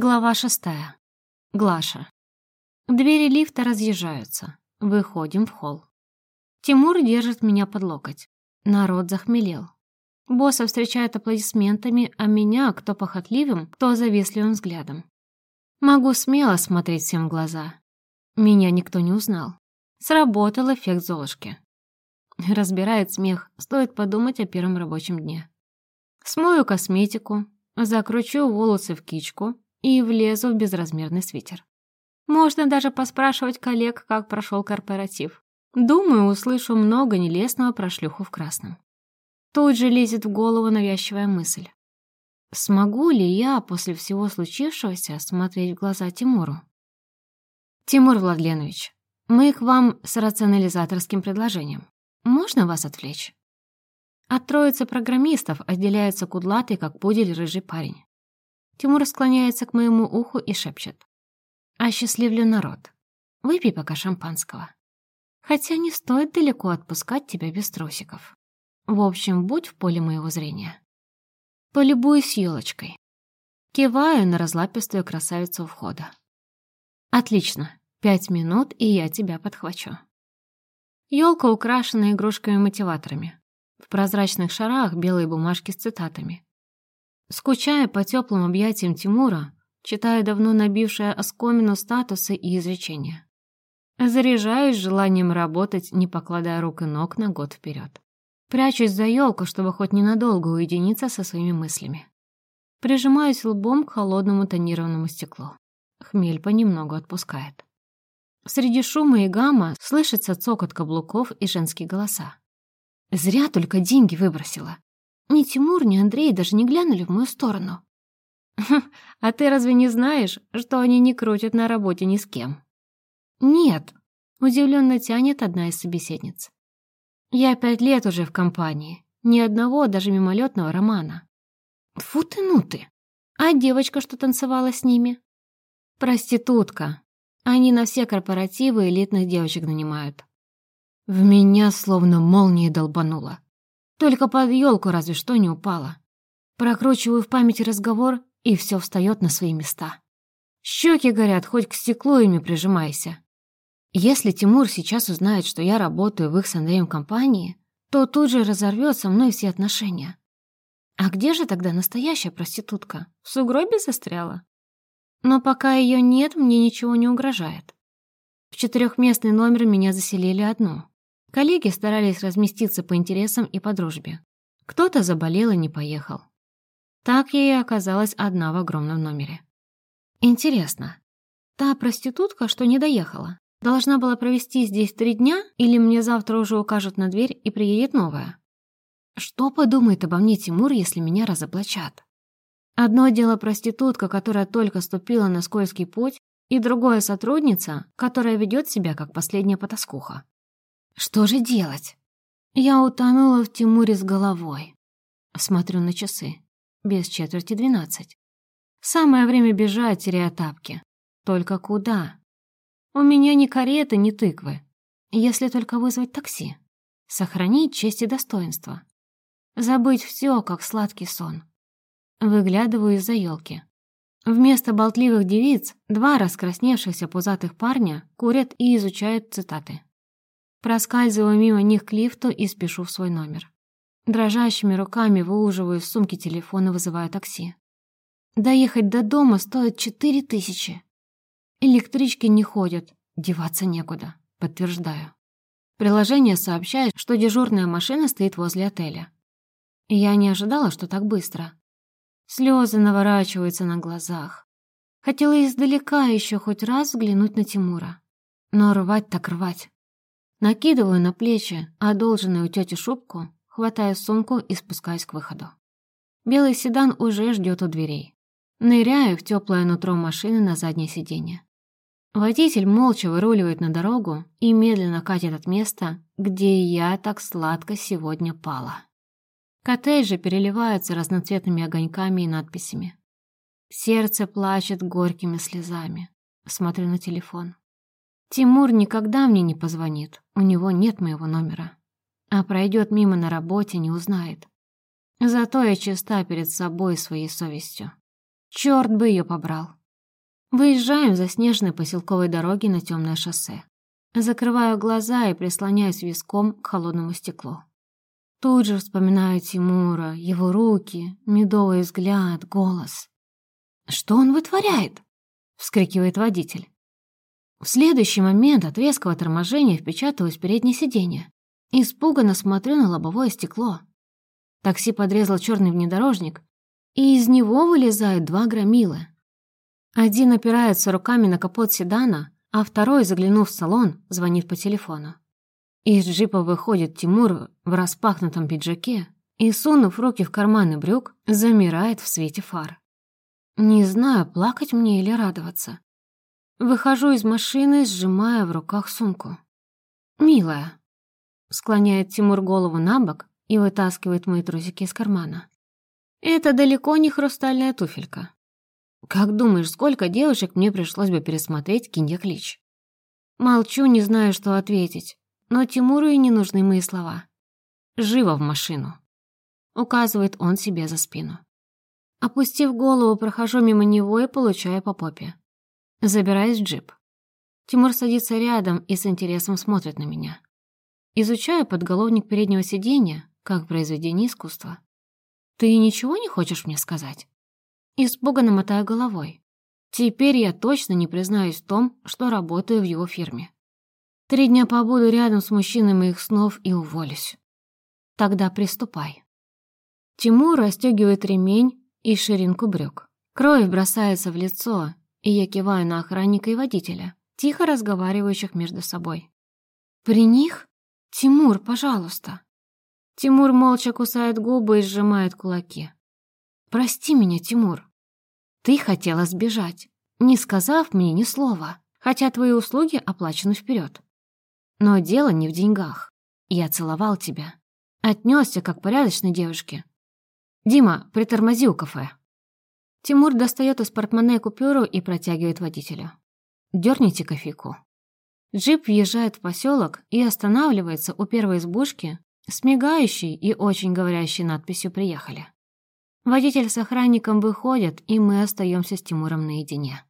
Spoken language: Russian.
Глава шестая. Глаша. Двери лифта разъезжаются. Выходим в холл. Тимур держит меня под локоть. Народ захмелел. Босса встречает аплодисментами, а меня кто похотливым, кто завистливым взглядом. Могу смело смотреть всем в глаза. Меня никто не узнал. Сработал эффект Золушки. Разбирает смех, стоит подумать о первом рабочем дне. Смою косметику, закручу волосы в кичку и влезу в безразмерный свитер. Можно даже поспрашивать коллег, как прошел корпоратив. Думаю, услышу много нелестного про шлюху в красном. Тут же лезет в голову навязчивая мысль. Смогу ли я после всего случившегося смотреть в глаза Тимуру? Тимур Владленович, мы к вам с рационализаторским предложением. Можно вас отвлечь? От троицы программистов отделяется кудлатый, как пудель, рыжий парень. Тимур склоняется к моему уху и шепчет. «Осчастливлю народ. Выпей пока шампанского. Хотя не стоит далеко отпускать тебя без трусиков. В общем, будь в поле моего зрения. Полюбуюсь елочкой. Киваю на разлапистую красавицу у входа. Отлично. Пять минут, и я тебя подхвачу. Елка украшена игрушками-мотиваторами. В прозрачных шарах белые бумажки с цитатами. Скучая по теплым объятиям Тимура, читая давно набившее оскомину статусы и изречения. Заряжаюсь желанием работать, не покладая рук и ног на год вперед. Прячусь за елку, чтобы хоть ненадолго уединиться со своими мыслями. Прижимаюсь лбом к холодному тонированному стеклу. Хмель понемногу отпускает. Среди шума и гамма слышится цокот каблуков и женские голоса. Зря только деньги выбросила. Ни Тимур, ни Андрей даже не глянули в мою сторону. «А ты разве не знаешь, что они не крутят на работе ни с кем?» «Нет», — удивленно тянет одна из собеседниц. «Я пять лет уже в компании, ни одного даже мимолетного романа». «Фу ты, ну ты! А девочка, что танцевала с ними?» «Проститутка. Они на все корпоративы элитных девочек нанимают». В меня словно молнией долбануло. Только под елку разве что не упала. Прокручиваю в памяти разговор, и все встает на свои места. Щеки горят, хоть к стеклу ими прижимайся. Если Тимур сейчас узнает, что я работаю в их с Андреем компании, то тут же разорвет со мной все отношения. А где же тогда настоящая проститутка? В сугробе застряла? Но пока ее нет, мне ничего не угрожает. В четырехместный номер меня заселили одну. Коллеги старались разместиться по интересам и по дружбе. Кто-то заболел и не поехал. Так я и оказалась одна в огромном номере. Интересно, та проститутка, что не доехала, должна была провести здесь три дня или мне завтра уже укажут на дверь и приедет новая? Что подумает обо мне Тимур, если меня разоблачат? Одно дело проститутка, которая только ступила на скользкий путь, и другое сотрудница, которая ведет себя как последняя потаскуха. Что же делать? Я утонула в Тимуре с головой. Смотрю на часы. Без четверти двенадцать. Самое время бежать, теряя тапки. Только куда? У меня ни кареты, ни тыквы. Если только вызвать такси. Сохранить честь и достоинство. Забыть все, как сладкий сон. Выглядываю из-за елки. Вместо болтливых девиц два раскрасневшихся пузатых парня курят и изучают цитаты. Проскальзываю мимо них к лифту и спешу в свой номер. Дрожащими руками выуживаю из сумки телефон и вызываю такси. Доехать до дома стоит четыре тысячи. Электрички не ходят, деваться некуда, подтверждаю. Приложение сообщает, что дежурная машина стоит возле отеля. Я не ожидала, что так быстро. Слезы наворачиваются на глазах. Хотела издалека еще хоть раз взглянуть на Тимура. Но рвать так рвать. Накидываю на плечи одолженную у тети шубку, хватаю сумку и спускаюсь к выходу. Белый седан уже ждет у дверей. Ныряю в теплое нутро машины на заднее сиденье. Водитель молча выруливает на дорогу и медленно катит от места, где я так сладко сегодня пала. Коттеджи переливаются разноцветными огоньками и надписями. Сердце плачет горькими слезами. Смотрю на телефон. Тимур никогда мне не позвонит, у него нет моего номера. А пройдет мимо на работе, не узнает. Зато я чиста перед собой и своей совестью. Черт бы ее побрал. Выезжаем за снежной поселковой дороги на темное шоссе. Закрываю глаза и прислоняюсь виском к холодному стеклу. Тут же вспоминаю Тимура, его руки, медовый взгляд, голос. «Что он вытворяет?» — вскрикивает водитель. В следующий момент от резкого торможения впечатываюсь в переднее сиденье. Испуганно смотрю на лобовое стекло. Такси подрезал черный внедорожник, и из него вылезают два громилы. Один опирается руками на капот седана, а второй, заглянув в салон, звонит по телефону. Из джипа выходит Тимур в распахнутом пиджаке и, сунув руки в карманы брюк, замирает в свете фар. Не знаю, плакать мне или радоваться. Выхожу из машины, сжимая в руках сумку. «Милая», — склоняет Тимур голову на бок и вытаскивает мои трусики из кармана. «Это далеко не хрустальная туфелька. Как думаешь, сколько девушек мне пришлось бы пересмотреть, кинь клич?» Молчу, не знаю, что ответить, но Тимуру и не нужны мои слова. «Живо в машину!» Указывает он себе за спину. Опустив голову, прохожу мимо него и получаю по попе. Забираюсь в джип. Тимур садится рядом и с интересом смотрит на меня. Изучаю подголовник переднего сиденья, как произведение искусства. «Ты ничего не хочешь мне сказать?» Испуганно мотаю головой. Теперь я точно не признаюсь в том, что работаю в его фирме. Три дня побуду рядом с мужчиной моих снов и уволюсь. Тогда приступай. Тимур расстегивает ремень и ширинку брюк. Кровь бросается в лицо, и я киваю на охранника и водителя, тихо разговаривающих между собой. «При них? Тимур, пожалуйста!» Тимур молча кусает губы и сжимает кулаки. «Прости меня, Тимур. Ты хотела сбежать, не сказав мне ни слова, хотя твои услуги оплачены вперед. Но дело не в деньгах. Я целовал тебя. Отнесся как порядочной девушке. Дима, притормози у кафе». Тимур достает из портмоне купюру и протягивает водителю. «Дёрните кофейку». Джип въезжает в поселок и останавливается у первой избушки с мигающей и очень говорящей надписью «Приехали». Водитель с охранником выходят, и мы остаемся с Тимуром наедине.